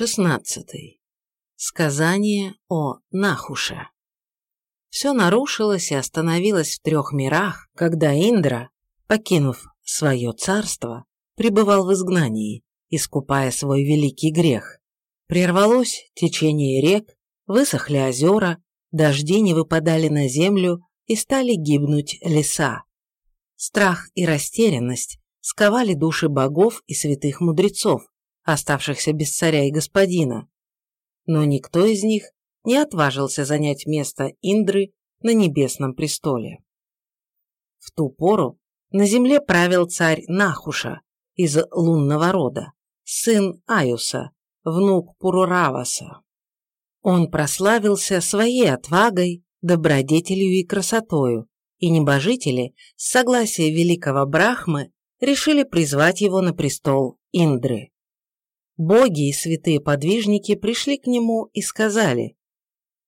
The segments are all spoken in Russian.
Шестнадцатый. Сказание о Нахуше. Все нарушилось и остановилось в трех мирах, когда Индра, покинув свое царство, пребывал в изгнании, искупая свой великий грех. Прервалось течение рек, высохли озера, дожди не выпадали на землю и стали гибнуть леса. Страх и растерянность сковали души богов и святых мудрецов, оставшихся без царя и господина. Но никто из них не отважился занять место Индры на небесном престоле. В ту пору на земле правил царь Нахуша из лунного рода, сын Аюса, внук Пурураваса. Он прославился своей отвагой, добродетелью и красотою, и небожители, с согласия великого Брахмы, решили призвать его на престол Индры. Боги и святые подвижники пришли к нему и сказали,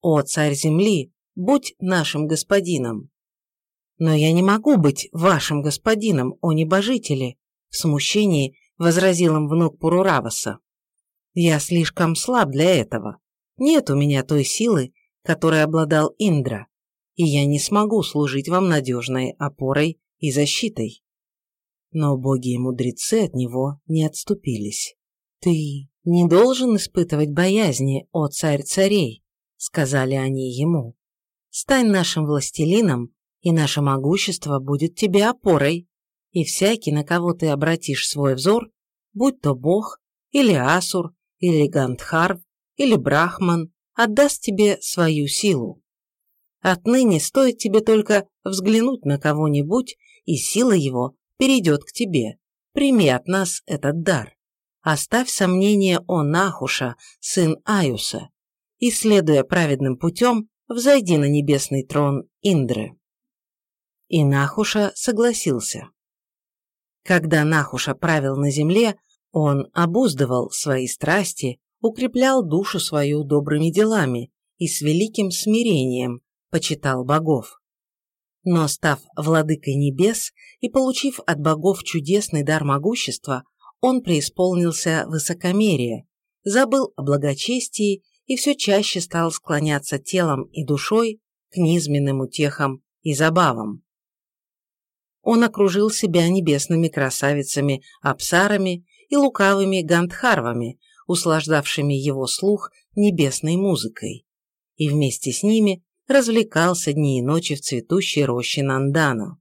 «О, царь земли, будь нашим господином!» «Но я не могу быть вашим господином, о небожители!» В смущении возразил им внук Пурураваса. «Я слишком слаб для этого. Нет у меня той силы, которой обладал Индра, и я не смогу служить вам надежной опорой и защитой». Но боги и мудрецы от него не отступились. «Ты не должен испытывать боязни, о царь царей», — сказали они ему. «Стань нашим властелином, и наше могущество будет тебе опорой, и всякий, на кого ты обратишь свой взор, будь то бог, или асур, или гандхарв, или брахман, отдаст тебе свою силу. Отныне стоит тебе только взглянуть на кого-нибудь, и сила его перейдет к тебе. Прими от нас этот дар. Оставь сомнение о Нахуша, сын Аюса, и, следуя праведным путем, взойди на небесный трон Индры. И Нахуша согласился. Когда Нахуша правил на земле, он обуздывал свои страсти, укреплял душу свою добрыми делами и с великим смирением почитал богов. Но став владыкой небес и получив от богов чудесный дар могущества, он преисполнился высокомерия, забыл о благочестии и все чаще стал склоняться телом и душой к низменным утехам и забавам. Он окружил себя небесными красавицами, апсарами и лукавыми гандхарвами, услаждавшими его слух небесной музыкой, и вместе с ними развлекался дни и ночи в цветущей роще Нандана.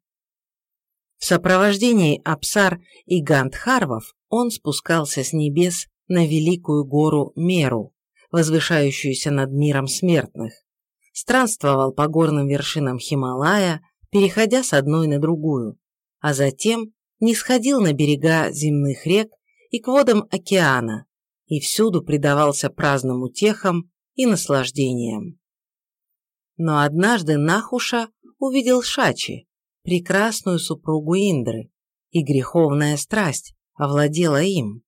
В сопровождении Апсар и Гандхарвов он спускался с небес на великую гору Меру, возвышающуюся над миром смертных, странствовал по горным вершинам Хималая, переходя с одной на другую, а затем не сходил на берега земных рек и к водам океана, и всюду предавался праздным утехам и наслаждениям. Но однажды Нахуша увидел Шачи, прекрасную супругу Индры, и греховная страсть овладела им.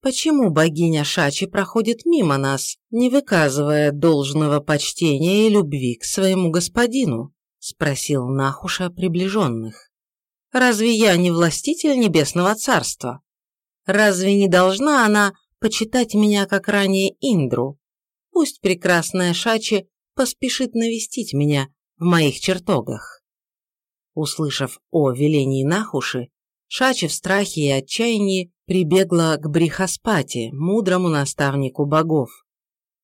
Почему богиня Шачи проходит мимо нас, не выказывая должного почтения и любви к своему господину? спросил Нахуша приближенных. Разве я не властитель небесного царства? Разве не должна она почитать меня, как ранее Индру? Пусть прекрасная Шачи поспешит навестить меня в моих чертогах. Услышав о велении Нахуши, Шачи в страхе и отчаянии прибегла к Брихаспати, мудрому наставнику богов.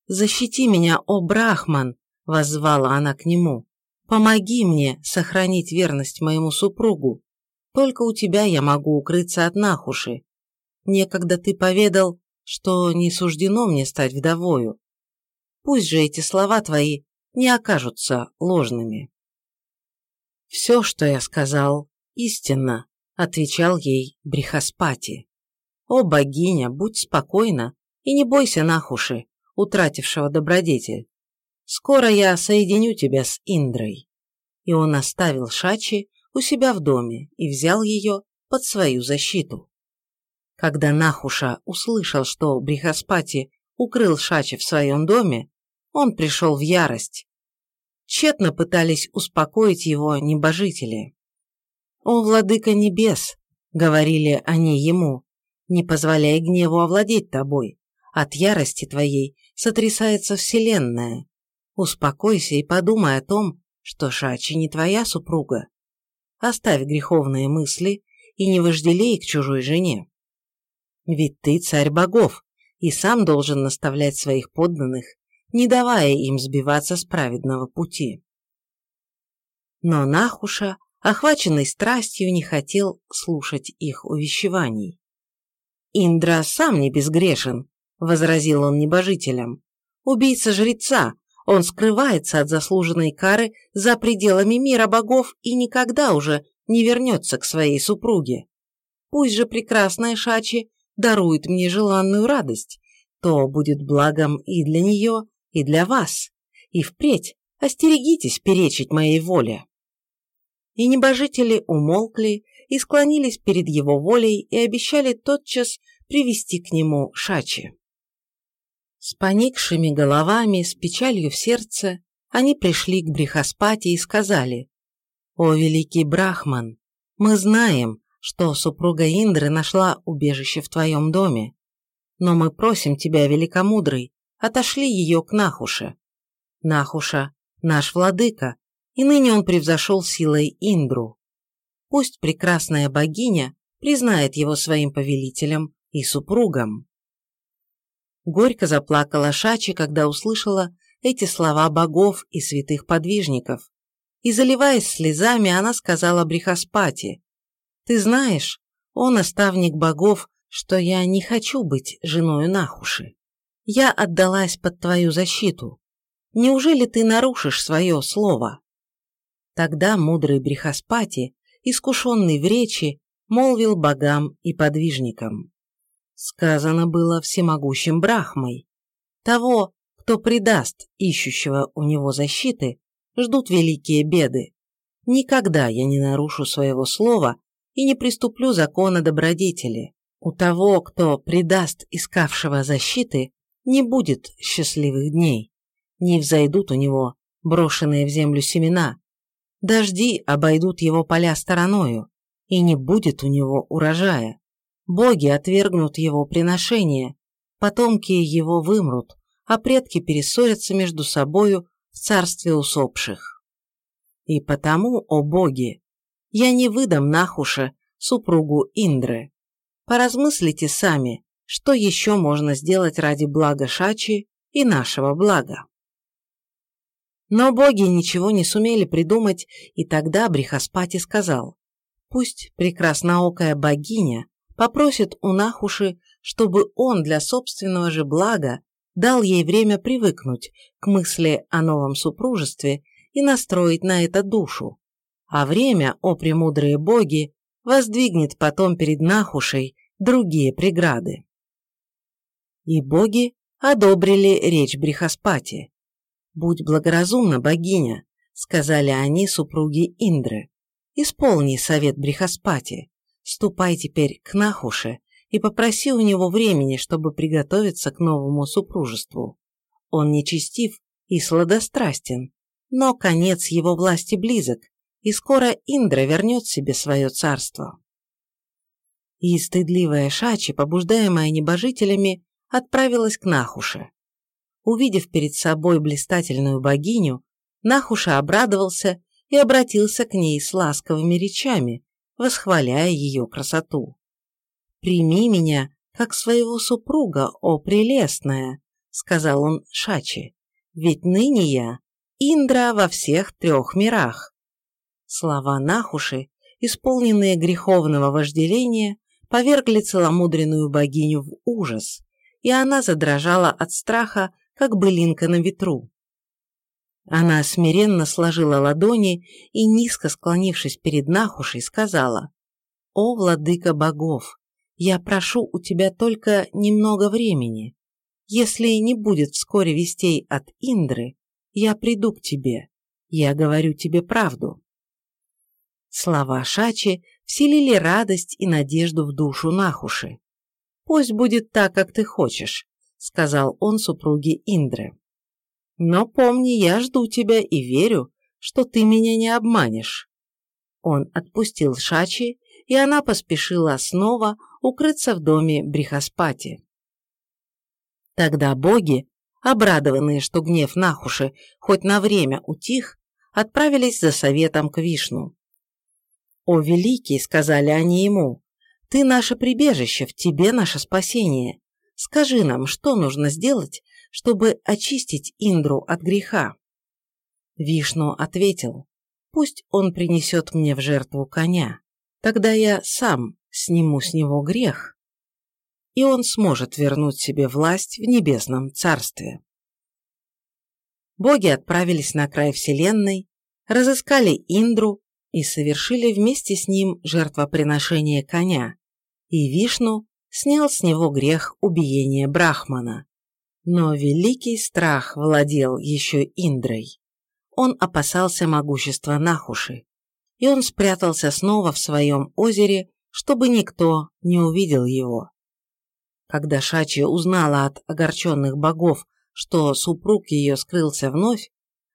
«Защити меня, о Брахман!» – воззвала она к нему. «Помоги мне сохранить верность моему супругу. Только у тебя я могу укрыться от Нахуши. Некогда ты поведал, что не суждено мне стать вдовою. Пусть же эти слова твои не окажутся ложными». «Все, что я сказал, истинно», — отвечал ей Брихаспати. «О, богиня, будь спокойна и не бойся Нахуши, утратившего добродетель. Скоро я соединю тебя с Индрой». И он оставил Шачи у себя в доме и взял ее под свою защиту. Когда Нахуша услышал, что Брихаспати укрыл Шачи в своем доме, он пришел в ярость Тщетно пытались успокоить его небожители. «О, владыка небес!» — говорили они ему, «не позволяй гневу овладеть тобой. От ярости твоей сотрясается вселенная. Успокойся и подумай о том, что Шачи не твоя супруга. Оставь греховные мысли и не вожделей к чужой жене. Ведь ты царь богов и сам должен наставлять своих подданных, не давая им сбиваться с праведного пути. Но Нахуша, охваченный страстью, не хотел слушать их увещеваний. «Индра сам не безгрешен», — возразил он небожителям. «Убийца жреца, он скрывается от заслуженной кары за пределами мира богов и никогда уже не вернется к своей супруге. Пусть же прекрасная Шачи дарует мне желанную радость, то будет благом и для нее, и для вас. И впредь остерегитесь перечить моей воле. И небожители умолкли и склонились перед его волей и обещали тотчас привести к нему Шачи. С поникшими головами, с печалью в сердце, они пришли к Брихаспати и сказали, «О, великий Брахман, мы знаем, что супруга Индры нашла убежище в твоем доме, но мы просим тебя, великомудрый, отошли ее к Нахуше. Нахуша – наш владыка, и ныне он превзошел силой Индру. Пусть прекрасная богиня признает его своим повелителем и супругом. Горько заплакала Шачи, когда услышала эти слова богов и святых подвижников. И, заливаясь слезами, она сказала Брихаспати, «Ты знаешь, он наставник богов, что я не хочу быть женой Нахуши. Я отдалась под твою защиту. Неужели ты нарушишь свое слово?» Тогда мудрый Брихаспати, искушенный в речи, молвил богам и подвижникам. Сказано было всемогущим Брахмой. Того, кто предаст ищущего у него защиты, ждут великие беды. Никогда я не нарушу своего слова и не приступлю закона добродетели. У того, кто предаст искавшего защиты, не будет счастливых дней. Не взойдут у него брошенные в землю семена. Дожди обойдут его поля стороною, и не будет у него урожая. Боги отвергнут его приношение, потомки его вымрут, а предки перессорятся между собою в царстве усопших. И потому, о боги, я не выдам Нахуша, супругу Индры. Поразмыслите сами, что еще можно сделать ради блага Шачи и нашего блага. Но боги ничего не сумели придумать, и тогда Брихаспати сказал, пусть прекрасноокая богиня попросит у Нахуши, чтобы он для собственного же блага дал ей время привыкнуть к мысли о новом супружестве и настроить на это душу. А время, о премудрые боги, воздвигнет потом перед Нахушей другие преграды. И боги одобрили речь Брихаспати. «Будь благоразумна, богиня», — сказали они супруги Индры. «Исполни совет Брихаспати. Ступай теперь к Нахуше и попроси у него времени, чтобы приготовиться к новому супружеству. Он нечестив и сладострастен, но конец его власти близок, и скоро Индра вернет себе свое царство. И стыдливая Шачи, побуждаемая небожителями, отправилась к Нахуше. Увидев перед собой блистательную богиню, Нахуша обрадовался и обратился к ней с ласковыми речами, восхваляя ее красоту. «Прими меня, как своего супруга, о прелестная», — сказал он Шачи, «ведь ныне я Индра во всех трех мирах». Слова Нахуши, исполненные греховного вожделения, повергли целомудренную богиню в ужас, и она задрожала от страха, как былинка на ветру. Она смиренно сложила ладони и, низко склонившись перед Нахушей, сказала, «О, владыка богов, я прошу у тебя только немного времени. Если не будет вскоре вестей от Индры, я приду к тебе. Я говорю тебе правду». Слова Шачи вселили радость и надежду в душу Нахуши. «Пусть будет так, как ты хочешь», — сказал он супруге Индры. Но помни, я жду тебя и верю, что ты меня не обманешь». Он отпустил Шачи, и она поспешила снова укрыться в доме Брихаспати. Тогда боги, обрадованные, что гнев Нахуши хоть на время утих, отправились за советом к Вишну. «О, великий!» — сказали они ему. «Ты наше прибежище, в тебе наше спасение. Скажи нам, что нужно сделать, чтобы очистить Индру от греха?» Вишну ответил, «Пусть он принесет мне в жертву коня, тогда я сам сниму с него грех, и он сможет вернуть себе власть в небесном царстве». Боги отправились на край Вселенной, разыскали Индру и совершили вместе с ним жертвоприношение коня, и Вишну снял с него грех убиения Брахмана. Но великий страх владел еще Индрой. Он опасался могущества Нахуши, и он спрятался снова в своем озере, чтобы никто не увидел его. Когда Шачи узнала от огорченных богов, что супруг ее скрылся вновь,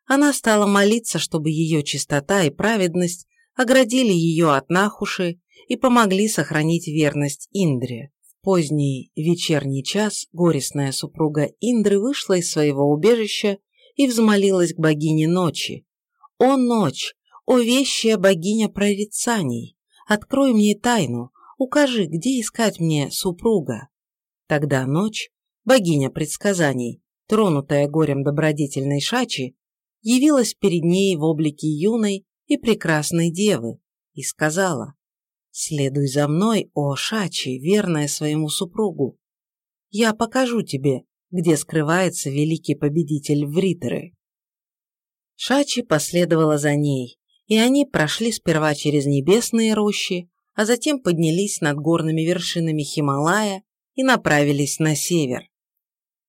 она стала молиться, чтобы ее чистота и праведность оградили ее от Нахуши и помогли сохранить верность Индре поздний вечерний час горестная супруга Индры вышла из своего убежища и взмолилась к богине ночи. «О ночь! О вещая богиня прорицаний! Открой мне тайну, укажи, где искать мне супруга». Тогда ночь, богиня предсказаний, тронутая горем добродетельной Шачи, явилась перед ней в облике юной и прекрасной девы и сказала Следуй за мной, о Шачи, верная своему супругу. Я покажу тебе, где скрывается великий победитель Вритеры. Шачи последовала за ней, и они прошли сперва через небесные рощи, а затем поднялись над горными вершинами Хималая и направились на север.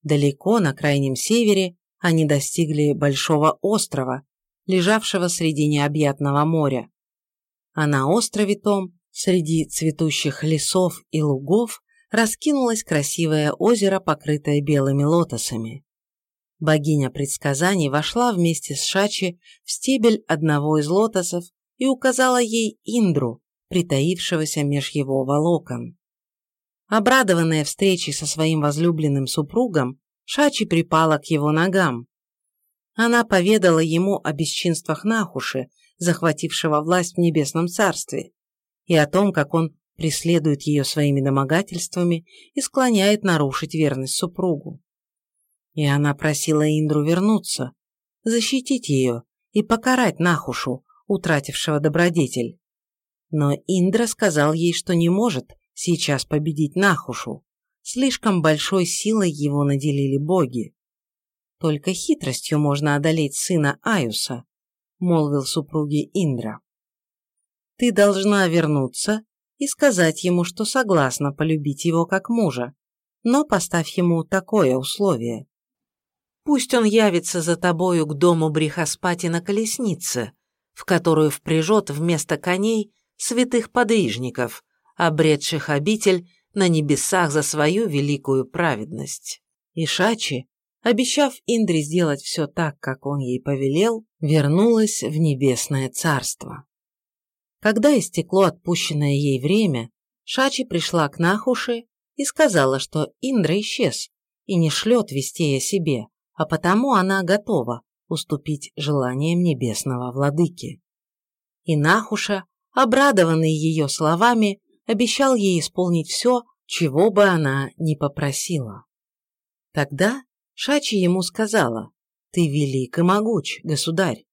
Далеко, на крайнем севере, они достигли большого острова, лежавшего среди необъятного моря. А на острове том Среди цветущих лесов и лугов раскинулось красивое озеро, покрытое белыми лотосами. Богиня предсказаний вошла вместе с Шачи в стебель одного из лотосов и указала ей Индру, притаившегося меж его волокон. Обрадованная встречей со своим возлюбленным супругом, Шачи припала к его ногам. Она поведала ему о бесчинствах Нахуши, захватившего власть в небесном царстве, и о том, как он преследует ее своими домогательствами и склоняет нарушить верность супругу. И она просила Индру вернуться, защитить ее и покарать Нахушу, утратившего добродетель. Но Индра сказал ей, что не может сейчас победить Нахушу, слишком большой силой его наделили боги. Только хитростью можно одолеть сына Аюса, молвил супруге Индра. Ты должна вернуться и сказать ему, что согласна полюбить его как мужа, но поставь ему такое условие. Пусть он явится за тобою к дому Брихаспати на колеснице, в которую впряжет вместо коней святых подвижников, обретших обитель на небесах за свою великую праведность. И Шачи, обещав Индре сделать все так, как он ей повелел, вернулась в небесное царство. Когда истекло отпущенное ей время, Шачи пришла к Нахуши и сказала, что Индра исчез и не шлет вестей о себе, а потому она готова уступить желаниям небесного владыки. И Нахуша, обрадованный ее словами, обещал ей исполнить все, чего бы она ни попросила. Тогда Шачи ему сказала, «Ты велик и могуч, государь,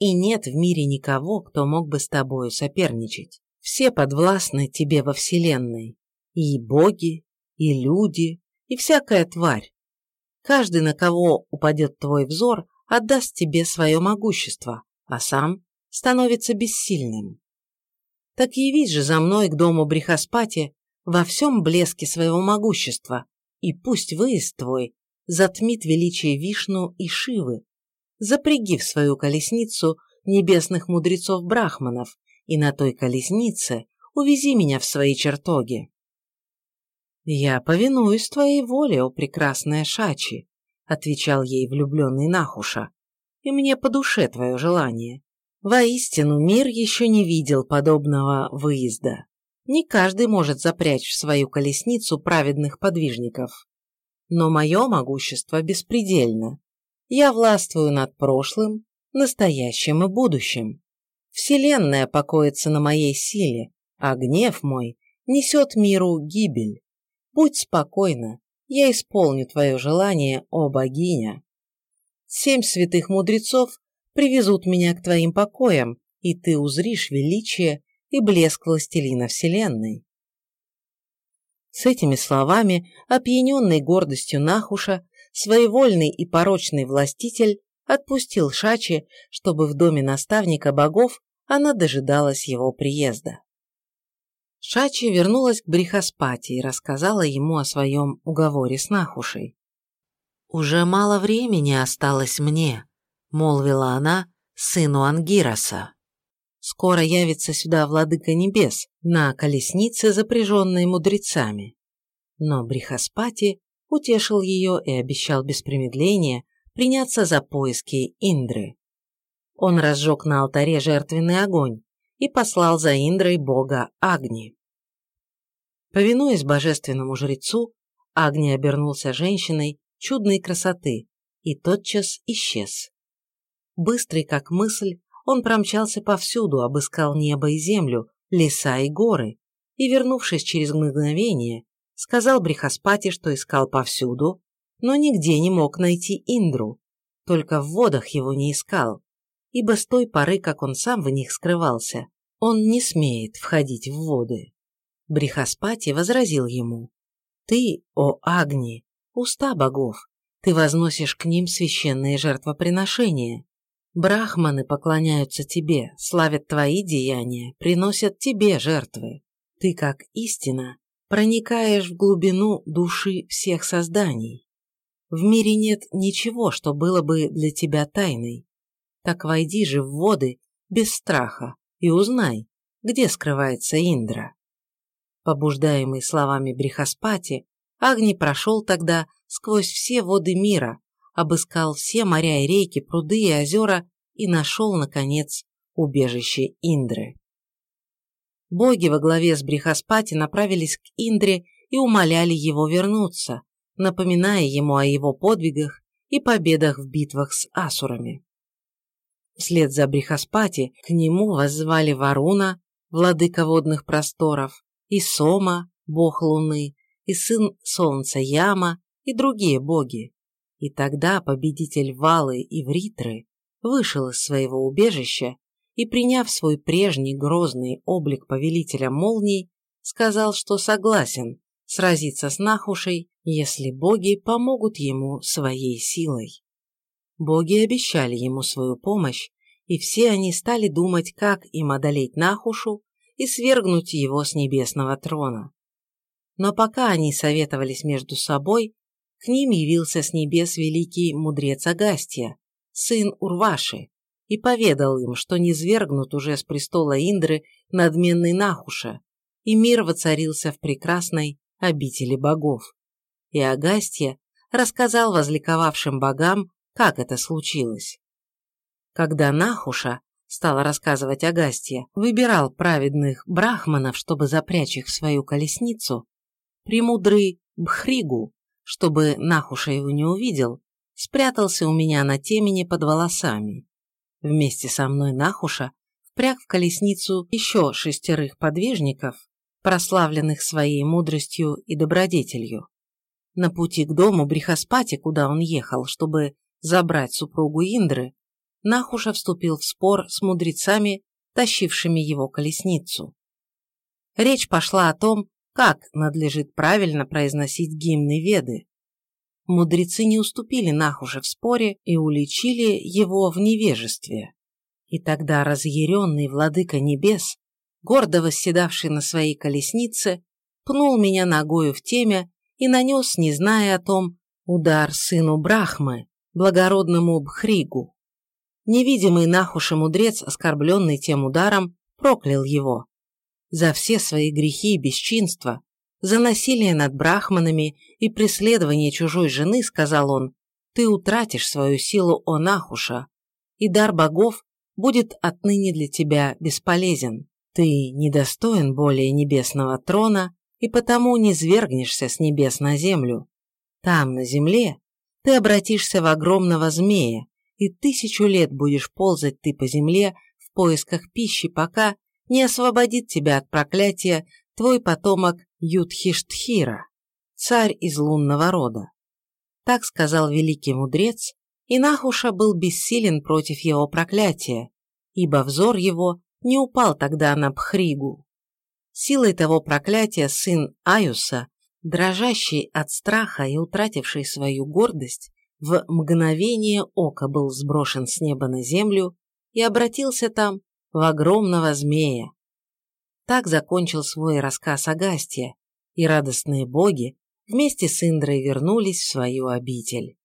и нет в мире никого, кто мог бы с тобою соперничать. Все подвластны тебе во Вселенной. И боги, и люди, и всякая тварь. Каждый, на кого упадет твой взор, отдаст тебе свое могущество, а сам становится бессильным. Так явись же за мной к дому Брихаспати во всем блеске своего могущества, и пусть выезд твой затмит величие Вишну и Шивы, запряги в свою колесницу небесных мудрецов-брахманов, и на той колеснице увези меня в свои чертоги. «Я повинуюсь твоей воле, о прекрасная Шачи», отвечал ей влюбленный Нахуша, «и мне по душе твое желание. Воистину, мир еще не видел подобного выезда. Не каждый может запрячь в свою колесницу праведных подвижников. Но мое могущество беспредельно. Я властвую над прошлым, настоящим и будущим. Вселенная покоится на моей силе, а гнев мой несет миру гибель. Будь спокойна, я исполню твое желание, о богиня. Семь святых мудрецов привезут меня к твоим покоям, и ты узришь величие и блеск властелина Вселенной. С этими словами, опьяненный гордостью Нахуша, своевольный и порочный властитель отпустил Шачи, чтобы в доме наставника богов она дожидалась его приезда. Шачи вернулась к Брихаспати и рассказала ему о своем уговоре с Нахушей. «Уже мало времени осталось мне», — молвила она сыну Ангираса. «Скоро явится сюда владыка небес на колеснице, запряженной мудрецами». Но Брихаспати утешил ее и обещал без промедления приняться за поиски Индры. Он разжег на алтаре жертвенный огонь и послал за Индрой бога Агни. Повинуясь божественному жрецу, Агни обернулся женщиной чудной красоты и тотчас исчез. Быстрый как мысль, он промчался повсюду, обыскал небо и землю, леса и горы, и, вернувшись через мгновение, сказал Брихаспати, что искал повсюду, но нигде не мог найти Индру, только в водах его не искал, ибо с той поры, как он сам в них скрывался, он не смеет входить в воды. Брихаспати возразил ему, «Ты, о Агни, уста богов, ты возносишь к ним священные жертвоприношения. Брахманы поклоняются тебе, славят твои деяния, приносят тебе жертвы. Ты, как истина, проникаешь в глубину души всех созданий. В мире нет ничего, что было бы для тебя тайной. Так войди же в воды без страха и узнай, где скрывается Индра. Побуждаемый словами Брихаспати, Агни прошел тогда сквозь все воды мира, обыскал все моря и реки, пруды и озера и нашел, наконец, убежище Индры. Боги во главе с Брихаспати направились к Индре и умоляли его вернуться, напоминая ему о его подвигах и победах в битвах с асурами. Вслед за Брихаспати к нему воззвали Варуна, владыка водных просторов, и Сома, бог луны, и сын солнца Яма, и другие боги. И тогда победитель Валы и Вритры вышел из своего убежища и, приняв свой прежний грозный облик повелителя молний, сказал, что согласен сразиться с Нахушей если боги помогут ему своей силой. Боги обещали ему свою помощь, и все они стали думать, как им одолеть Нахушу и свергнуть его с небесного трона. Но пока они советовались между собой, к ним явился с небес великий мудрец Агастия, сын Урваши, и поведал им, что не свергнут уже с престола Индры надменный Нахуша, и мир воцарился в прекрасной обители богов и Агастья рассказал возликовавшим богам, как это случилось. Когда Нахуша, стала рассказывать Агастья, выбирал праведных брахманов, чтобы запрячь их в свою колесницу, премудрый Бхригу, чтобы Нахуша его не увидел, спрятался у меня на темени под волосами. Вместе со мной Нахуша впряг в колесницу еще шестерых подвижников, прославленных своей мудростью и добродетелью. На пути к дому Брихаспати, куда он ехал, чтобы забрать супругу Индры, Нахуша вступил в спор с мудрецами, тащившими его колесницу. Речь пошла о том, как надлежит правильно произносить гимны Веды. Мудрецы не уступили Нахуше в споре и уличили его в невежестве. И тогда разъяренный владыка небес, гордо восседавший на своей колеснице, пнул меня ногою в темя и нанес, не зная о том, удар сыну Брахмы, благородному Бхригу. Невидимый Нахуша мудрец, оскорбленный тем ударом, проклял его. За все свои грехи и бесчинства, за насилие над брахманами и преследование чужой жены, сказал он, ты утратишь свою силу, о Нахуша, и дар богов будет отныне для тебя бесполезен. Ты недостоин более небесного трона и потому не свергнешься с небес на землю. Там, на земле, ты обратишься в огромного змея, и тысячу лет будешь ползать ты по земле в поисках пищи, пока не освободит тебя от проклятия твой потомок Юдхиштхира, царь из лунного рода. Так сказал великий мудрец, и Нахуша был бессилен против его проклятия, ибо взор его не упал тогда на Пхригу. Силой того проклятия сын Аюса, дрожащий от страха и утративший свою гордость, в мгновение ока был сброшен с неба на землю и обратился там в огромного змея. Так закончил свой рассказ Агастия, и радостные боги вместе с Индрой вернулись в свою обитель.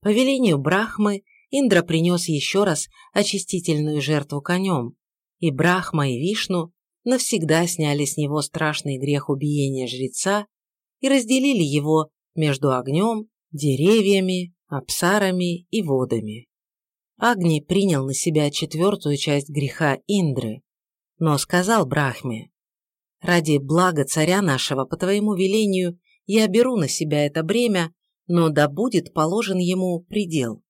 По велению Брахмы Индра принес еще раз очистительную жертву конем, и Брахма и Вишну навсегда сняли с него страшный грех убиения жреца и разделили его между огнем, деревьями, апсарами и водами. Агни принял на себя четвертую часть греха Индры, но сказал Брахме, «Ради блага царя нашего, по твоему велению, я беру на себя это бремя, но да будет положен ему предел».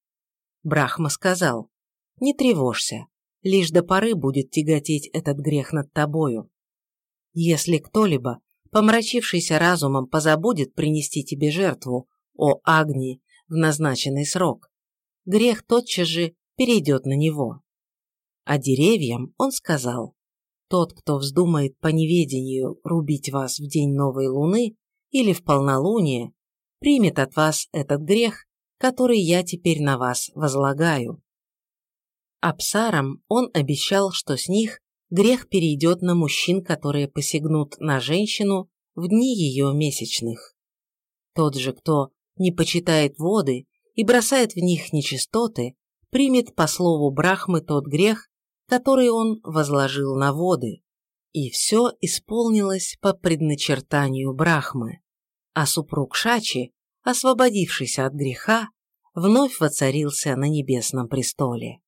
Брахма сказал, «Не тревожься, лишь до поры будет тяготеть этот грех над тобою. Если кто-либо, помрачившийся разумом, позабудет принести тебе жертву, о Агни, в назначенный срок, грех тотчас же перейдет на него. А деревьям он сказал, тот, кто вздумает по неведению рубить вас в день новой луны или в полнолуние, примет от вас этот грех, который я теперь на вас возлагаю. А псарам он обещал, что с них грех перейдет на мужчин, которые посягнут на женщину в дни ее месячных. Тот же, кто не почитает воды и бросает в них нечистоты, примет по слову Брахмы тот грех, который он возложил на воды. И все исполнилось по предначертанию Брахмы. А супруг Шачи, освободившийся от греха, вновь воцарился на небесном престоле.